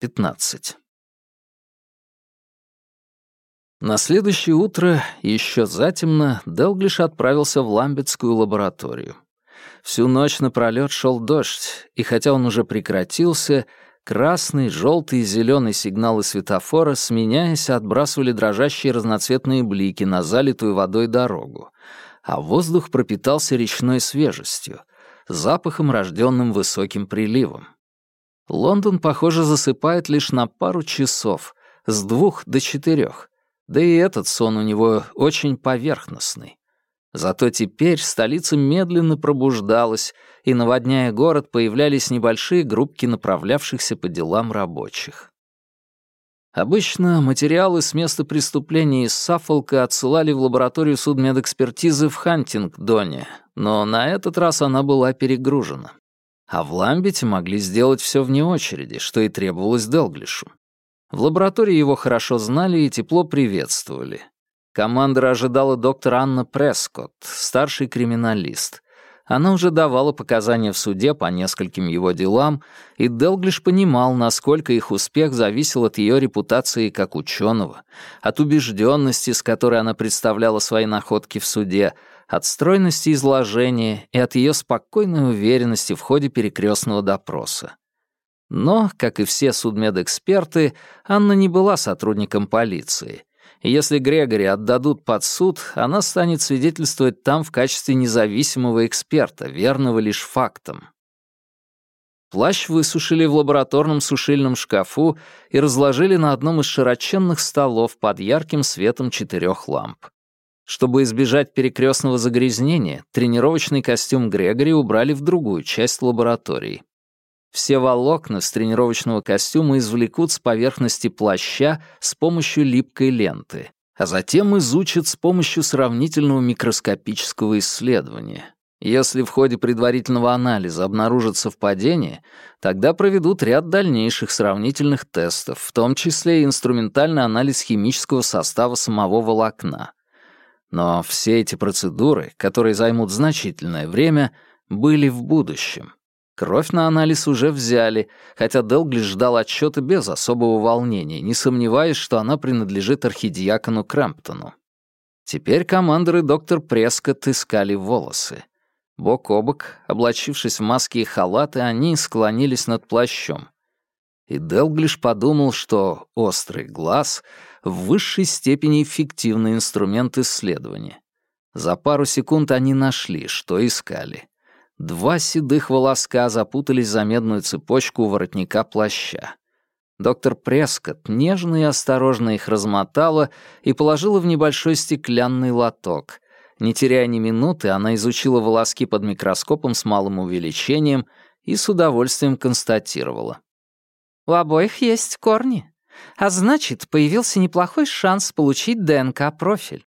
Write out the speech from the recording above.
15. На следующее утро, еще затемно, Делглиш отправился в Ламбетскую лабораторию. Всю ночь напролёт шел дождь, и хотя он уже прекратился, красный, желтый и зеленый сигналы светофора, сменяясь, отбрасывали дрожащие разноцветные блики на залитую водой дорогу, а воздух пропитался речной свежестью, запахом, рожденным высоким приливом. Лондон, похоже, засыпает лишь на пару часов, с двух до четырех, да и этот сон у него очень поверхностный. Зато теперь столица медленно пробуждалась, и, наводняя город, появлялись небольшие группки направлявшихся по делам рабочих. Обычно материалы с места преступления из Саффолка отсылали в лабораторию судмедэкспертизы в Хантингдоне, но на этот раз она была перегружена. А в Ламбете могли сделать все вне очереди, что и требовалось Делглишу. В лаборатории его хорошо знали и тепло приветствовали. Командора ожидала доктор Анна Прескотт, старший криминалист. Она уже давала показания в суде по нескольким его делам, и Делглиш понимал, насколько их успех зависел от ее репутации как ученого, от убежденности, с которой она представляла свои находки в суде, от стройности изложения и от ее спокойной уверенности в ходе перекрестного допроса. Но, как и все судмедэксперты, Анна не была сотрудником полиции. И если Грегори отдадут под суд, она станет свидетельствовать там в качестве независимого эксперта, верного лишь фактам. Плащ высушили в лабораторном сушильном шкафу и разложили на одном из широченных столов под ярким светом четырех ламп. Чтобы избежать перекрестного загрязнения, тренировочный костюм Грегори убрали в другую часть лаборатории. Все волокна с тренировочного костюма извлекут с поверхности плаща с помощью липкой ленты, а затем изучат с помощью сравнительного микроскопического исследования. Если в ходе предварительного анализа обнаружат совпадение, тогда проведут ряд дальнейших сравнительных тестов, в том числе и инструментальный анализ химического состава самого волокна. Но все эти процедуры, которые займут значительное время, были в будущем. Кровь на анализ уже взяли, хотя Делглиш ждал отчета без особого волнения, не сомневаясь, что она принадлежит архидиакону Крэмптону. Теперь командор и доктор Прескотт искали волосы. Бок о бок, облачившись в маски и халаты, они склонились над плащом. И Делглиш подумал, что острый глаз — в высшей степени эффективный инструмент исследования. За пару секунд они нашли, что искали. Два седых волоска запутались за медную цепочку у воротника плаща. Доктор Прескотт нежно и осторожно их размотала и положила в небольшой стеклянный лоток. Не теряя ни минуты, она изучила волоски под микроскопом с малым увеличением и с удовольствием констатировала. «У обоих есть корни, а значит, появился неплохой шанс получить ДНК-профиль.